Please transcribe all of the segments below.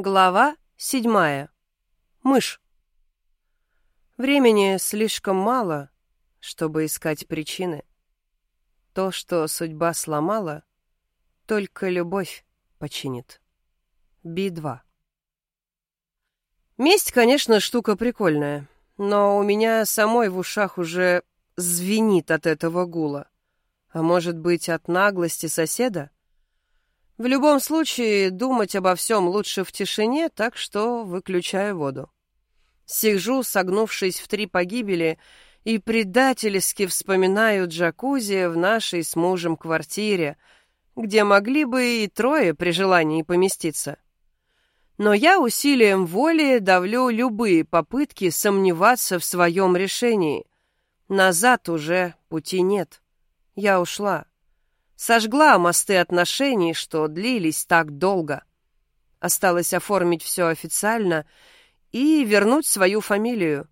Глава седьмая. Мышь. Времени слишком мало, чтобы искать причины. То, что судьба сломала, только любовь починит. Би-2. Месть, конечно, штука прикольная, но у меня самой в ушах уже звенит от этого гула. А может быть, от наглости соседа? В любом случае, думать обо всем лучше в тишине, так что выключаю воду. Сижу, согнувшись в три погибели, и предательски вспоминаю джакузи в нашей с мужем квартире, где могли бы и трое при желании поместиться. Но я усилием воли давлю любые попытки сомневаться в своем решении. Назад уже пути нет. Я ушла сожгла мосты отношений, что длились так долго. Осталось оформить все официально и вернуть свою фамилию,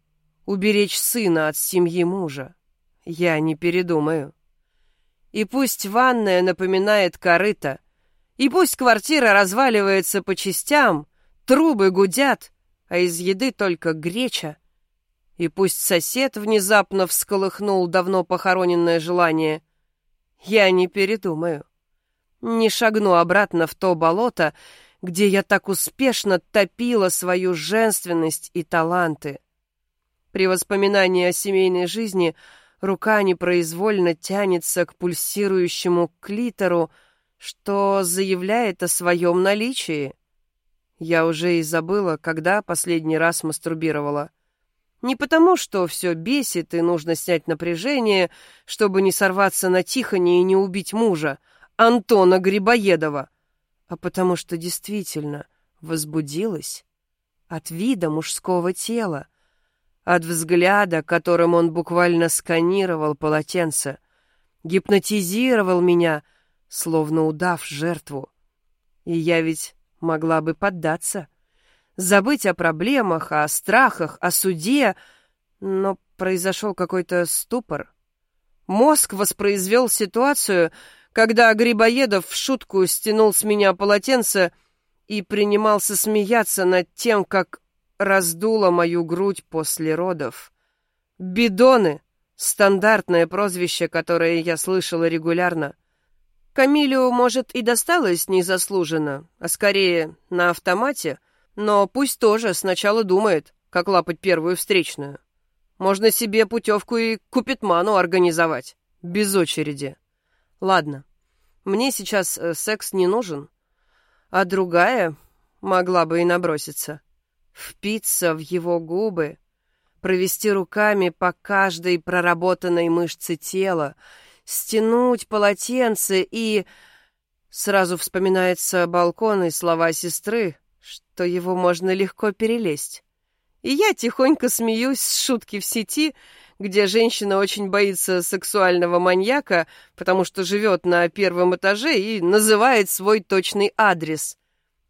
уберечь сына от семьи мужа. Я не передумаю. И пусть ванная напоминает корыто, и пусть квартира разваливается по частям, трубы гудят, а из еды только греча, и пусть сосед внезапно всколыхнул давно похороненное желание я не передумаю. Не шагну обратно в то болото, где я так успешно топила свою женственность и таланты. При воспоминании о семейной жизни рука непроизвольно тянется к пульсирующему клитору, что заявляет о своем наличии. Я уже и забыла, когда последний раз мастурбировала. Не потому, что все бесит и нужно снять напряжение, чтобы не сорваться на Тихоне и не убить мужа, Антона Грибоедова, а потому что действительно возбудилась от вида мужского тела, от взгляда, которым он буквально сканировал полотенце, гипнотизировал меня, словно удав жертву. И я ведь могла бы поддаться забыть о проблемах, о страхах, о суде, но произошел какой-то ступор. Мозг воспроизвел ситуацию, когда Грибоедов в шутку стянул с меня полотенце и принимался смеяться над тем, как раздуло мою грудь после родов. «Бидоны» — стандартное прозвище, которое я слышала регулярно. Камилю, может, и досталось незаслуженно, а скорее на автомате — но пусть тоже сначала думает, как лапать первую встречную. Можно себе путевку и купитману организовать. Без очереди. Ладно, мне сейчас э, секс не нужен. А другая могла бы и наброситься. Впиться в его губы, провести руками по каждой проработанной мышце тела, стянуть полотенце и... Сразу вспоминается балкон и слова сестры, что его можно легко перелезть. И я тихонько смеюсь с шутки в сети, где женщина очень боится сексуального маньяка, потому что живет на первом этаже и называет свой точный адрес.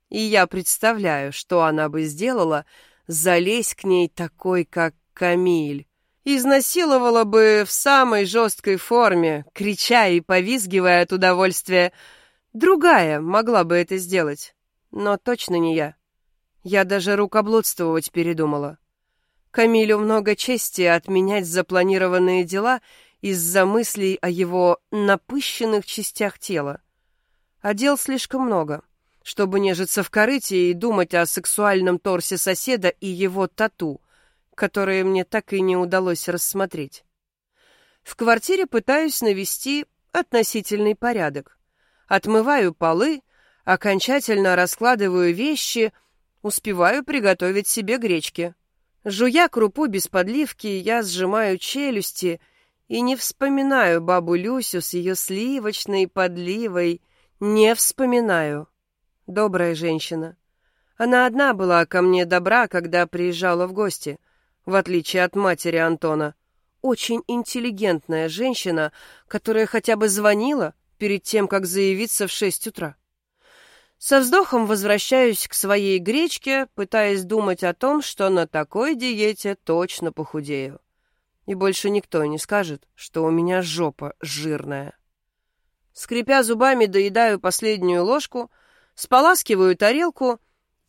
И я представляю, что она бы сделала, залезь к ней такой, как Камиль. Изнасиловала бы в самой жесткой форме, крича и повизгивая от удовольствия. Другая могла бы это сделать но точно не я. Я даже рукоблудствовать передумала. Камилю много чести отменять запланированные дела из-за мыслей о его напыщенных частях тела. А дел слишком много, чтобы нежиться в корыте и думать о сексуальном торсе соседа и его тату, которые мне так и не удалось рассмотреть. В квартире пытаюсь навести относительный порядок. Отмываю полы, Окончательно раскладываю вещи, успеваю приготовить себе гречки. Жуя крупу без подливки, я сжимаю челюсти и не вспоминаю бабу Люсю с ее сливочной подливой. Не вспоминаю. Добрая женщина. Она одна была ко мне добра, когда приезжала в гости, в отличие от матери Антона. Очень интеллигентная женщина, которая хотя бы звонила перед тем, как заявиться в шесть утра. Со вздохом возвращаюсь к своей гречке, пытаясь думать о том, что на такой диете точно похудею. И больше никто не скажет, что у меня жопа жирная. Скрипя зубами, доедаю последнюю ложку, споласкиваю тарелку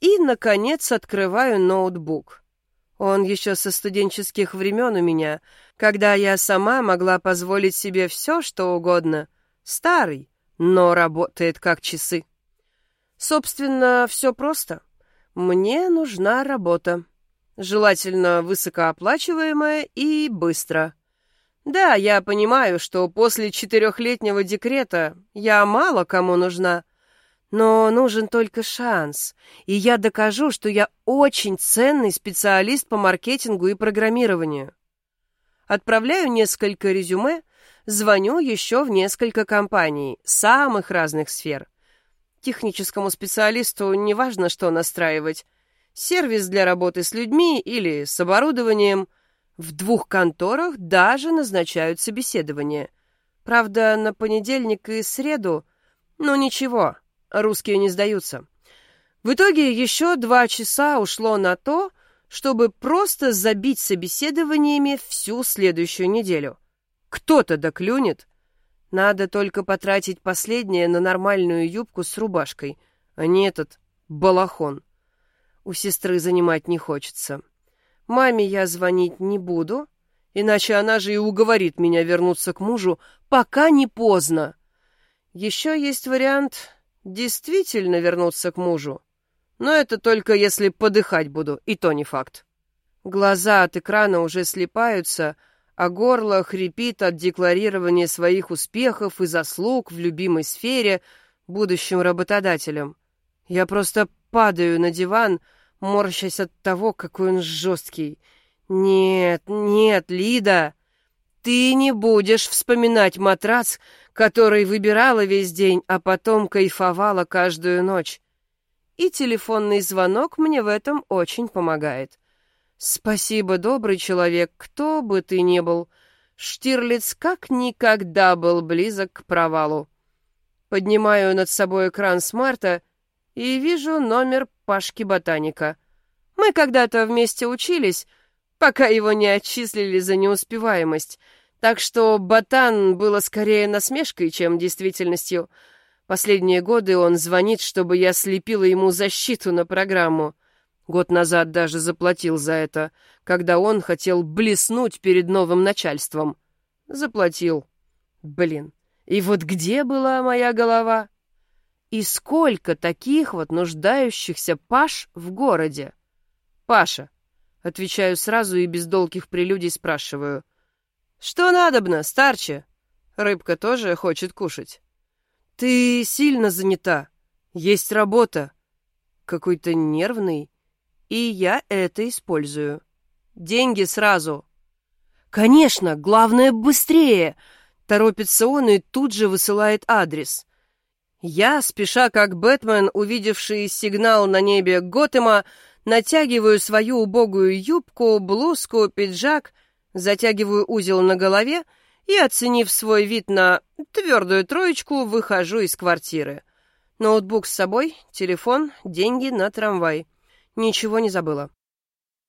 и, наконец, открываю ноутбук. Он еще со студенческих времен у меня, когда я сама могла позволить себе все, что угодно. Старый, но работает как часы. Собственно, все просто. Мне нужна работа. Желательно высокооплачиваемая и быстро. Да, я понимаю, что после четырехлетнего декрета я мало кому нужна, но нужен только шанс, и я докажу, что я очень ценный специалист по маркетингу и программированию. Отправляю несколько резюме, звоню еще в несколько компаний самых разных сфер. Техническому специалисту не важно, что настраивать. Сервис для работы с людьми или с оборудованием. В двух конторах даже назначают собеседование. Правда, на понедельник и среду, но ничего, Русские не сдаются. В итоге еще два часа ушло на то, чтобы просто забить собеседованиями всю следующую неделю. Кто-то доклюнет. Надо только потратить последнее на нормальную юбку с рубашкой, а не этот балахон. У сестры занимать не хочется. Маме я звонить не буду, иначе она же и уговорит меня вернуться к мужу, пока не поздно. Еще есть вариант действительно вернуться к мужу. Но это только если подыхать буду, и то не факт. Глаза от экрана уже слепаются, а горло хрипит от декларирования своих успехов и заслуг в любимой сфере будущим работодателем. Я просто падаю на диван, морщась от того, какой он жесткий. Нет, нет, Лида, ты не будешь вспоминать матрац, который выбирала весь день, а потом кайфовала каждую ночь. И телефонный звонок мне в этом очень помогает. Спасибо, добрый человек, кто бы ты ни был. Штирлиц как никогда был близок к провалу. Поднимаю над собой экран смарта и вижу номер Пашки-ботаника. Мы когда-то вместе учились, пока его не отчислили за неуспеваемость — так что ботан было скорее насмешкой, чем действительностью. Последние годы он звонит, чтобы я слепила ему защиту на программу. Год назад даже заплатил за это, когда он хотел блеснуть перед новым начальством. Заплатил. Блин, и вот где была моя голова? И сколько таких вот нуждающихся Паш в городе? Паша. Отвечаю сразу и без долгих прелюдий спрашиваю — «Что надобно, старче?» Рыбка тоже хочет кушать. «Ты сильно занята. Есть работа. Какой-то нервный. И я это использую. Деньги сразу». «Конечно, главное быстрее!» Торопится он и тут же высылает адрес. Я, спеша как Бэтмен, увидевший сигнал на небе Готэма, натягиваю свою убогую юбку, блузку, пиджак — Затягиваю узел на голове и, оценив свой вид на твердую троечку, выхожу из квартиры. Ноутбук с собой, телефон, деньги на трамвай. Ничего не забыла.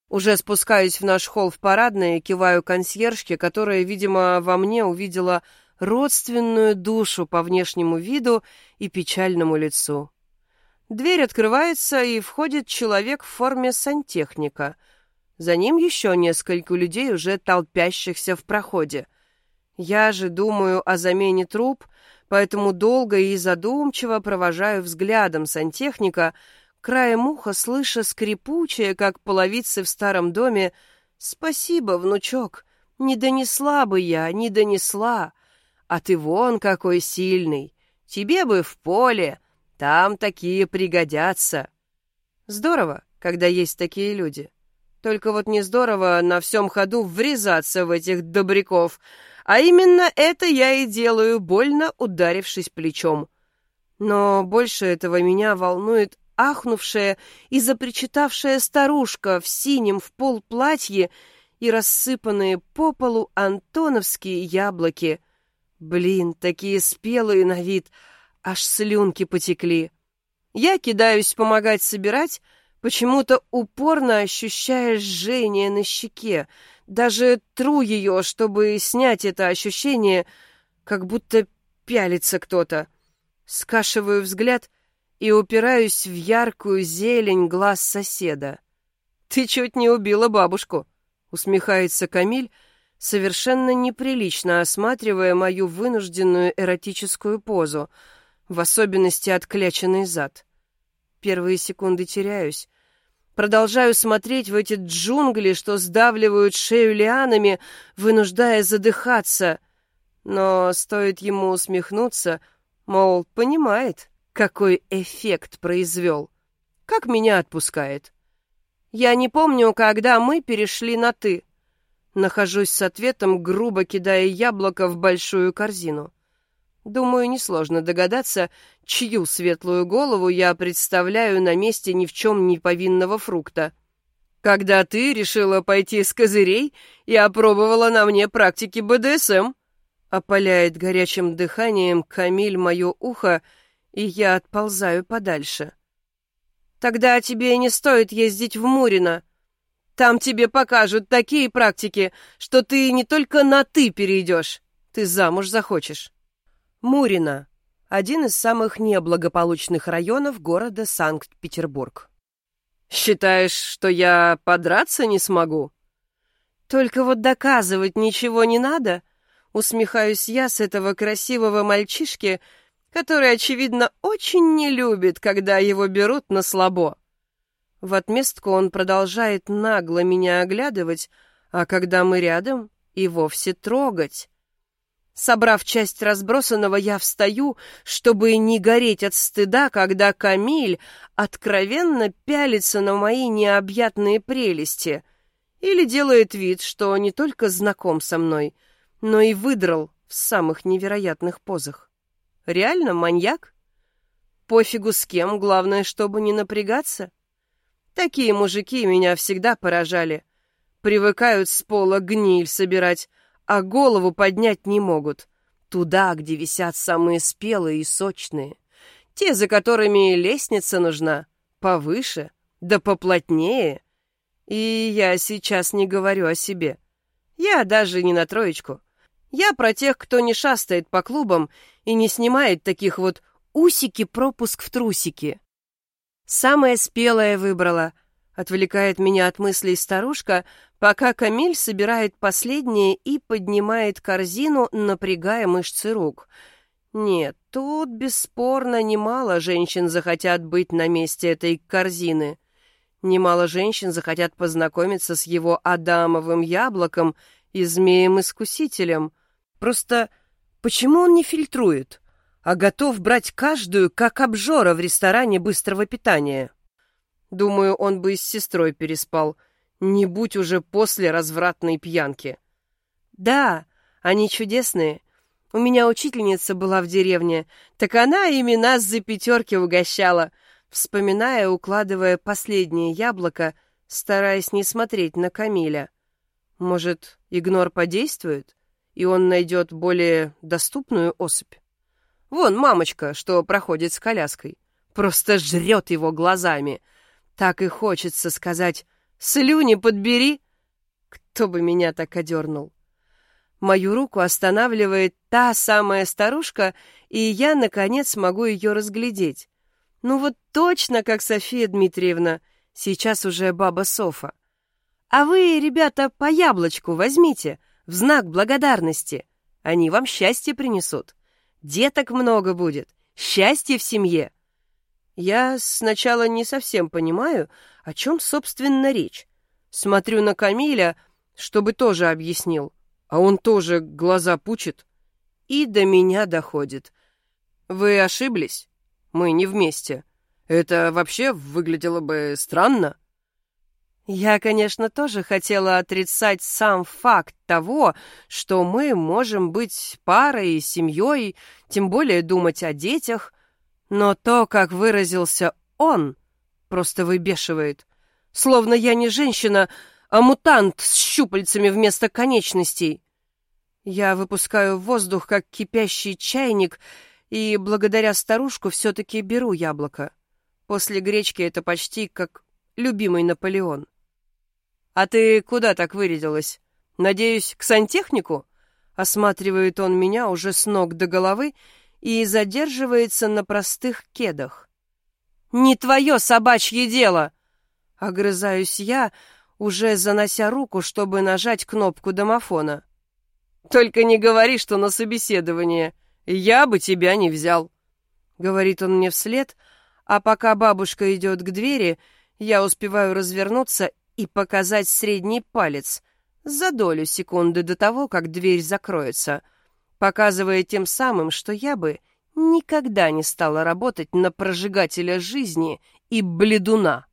Уже спускаюсь в наш холл в парадной и киваю консьержке, которая, видимо, во мне увидела родственную душу по внешнему виду и печальному лицу. Дверь открывается, и входит человек в форме сантехника — за ним еще несколько людей, уже толпящихся в проходе. Я же думаю о замене труб, поэтому долго и задумчиво провожаю взглядом сантехника, краем уха слыша скрипучее, как половицы в старом доме, «Спасибо, внучок, не донесла бы я, не донесла, а ты вон какой сильный, тебе бы в поле, там такие пригодятся». Здорово, когда есть такие люди. Только вот не здорово на всем ходу врезаться в этих добряков. А именно это я и делаю, больно ударившись плечом. Но больше этого меня волнует ахнувшая и запричитавшая старушка в синем в пол платье и рассыпанные по полу антоновские яблоки. Блин, такие спелые на вид, аж слюнки потекли. Я кидаюсь помогать собирать, почему-то упорно ощущая жжение на щеке. Даже тру ее, чтобы снять это ощущение, как будто пялится кто-то. Скашиваю взгляд и упираюсь в яркую зелень глаз соседа. «Ты чуть не убила бабушку», — усмехается Камиль, совершенно неприлично осматривая мою вынужденную эротическую позу, в особенности откляченный зад. Первые секунды теряюсь. Продолжаю смотреть в эти джунгли, что сдавливают шею лианами, вынуждая задыхаться. Но стоит ему усмехнуться, мол, понимает, какой эффект произвел. Как меня отпускает. Я не помню, когда мы перешли на «ты». Нахожусь с ответом, грубо кидая яблоко в большую корзину. Думаю, несложно догадаться, чью светлую голову я представляю на месте ни в чем не повинного фрукта. Когда ты решила пойти с козырей и опробовала на мне практики БДСМ, опаляет горячим дыханием Камиль мое ухо, и я отползаю подальше. Тогда тебе не стоит ездить в Мурино. Там тебе покажут такие практики, что ты не только на «ты» перейдешь, ты замуж захочешь. Мурино – один из самых неблагополучных районов города Санкт-Петербург. «Считаешь, что я подраться не смогу?» «Только вот доказывать ничего не надо», — усмехаюсь я с этого красивого мальчишки, который, очевидно, очень не любит, когда его берут на слабо. В отместку он продолжает нагло меня оглядывать, а когда мы рядом, и вовсе трогать. Собрав часть разбросанного, я встаю, чтобы не гореть от стыда, когда Камиль откровенно пялится на мои необъятные прелести или делает вид, что не только знаком со мной, но и выдрал в самых невероятных позах. Реально маньяк? Пофигу с кем, главное, чтобы не напрягаться. Такие мужики меня всегда поражали. Привыкают с пола гниль собирать, а голову поднять не могут. Туда, где висят самые спелые и сочные. Те, за которыми лестница нужна, повыше, да поплотнее. И я сейчас не говорю о себе. Я даже не на троечку. Я про тех, кто не шастает по клубам и не снимает таких вот усики-пропуск в трусики. Самое спелое выбрала — Отвлекает меня от мыслей старушка, пока Камиль собирает последнее и поднимает корзину, напрягая мышцы рук. Нет, тут бесспорно немало женщин захотят быть на месте этой корзины. Немало женщин захотят познакомиться с его адамовым яблоком и змеем-искусителем. Просто почему он не фильтрует, а готов брать каждую, как обжора в ресторане быстрого питания? Думаю, он бы и с сестрой переспал, не будь уже после развратной пьянки. Да, они чудесные. У меня учительница была в деревне, так она ими нас за пятерки угощала, вспоминая, укладывая последнее яблоко, стараясь не смотреть на Камиля. Может, игнор подействует, и он найдет более доступную особь? Вон мамочка, что проходит с коляской, просто жрет его глазами — так и хочется сказать «Слюни подбери!» Кто бы меня так одернул? Мою руку останавливает та самая старушка, и я, наконец, могу ее разглядеть. Ну вот точно, как София Дмитриевна, сейчас уже баба Софа. А вы, ребята, по яблочку возьмите, в знак благодарности. Они вам счастье принесут. Деток много будет, счастье в семье. Я сначала не совсем понимаю, о чем, собственно, речь. Смотрю на Камиля, чтобы тоже объяснил, а он тоже глаза пучит. И до меня доходит. Вы ошиблись? Мы не вместе. Это вообще выглядело бы странно. Я, конечно, тоже хотела отрицать сам факт того, что мы можем быть парой и семьей, тем более думать о детях, но то, как выразился он, просто выбешивает. Словно я не женщина, а мутант с щупальцами вместо конечностей. Я выпускаю воздух, как кипящий чайник, и благодаря старушку все-таки беру яблоко. После гречки это почти как любимый Наполеон. «А ты куда так вырядилась? Надеюсь, к сантехнику?» Осматривает он меня уже с ног до головы и задерживается на простых кедах. Не твое собачье дело!» Огрызаюсь я, уже занося руку, чтобы нажать кнопку домофона. «Только не говори, что на собеседование. Я бы тебя не взял», — говорит он мне вслед, а пока бабушка идет к двери, я успеваю развернуться и показать средний палец за долю секунды до того, как дверь закроется, показывая тем самым, что я бы никогда не стала работать на прожигателя жизни и бледуна.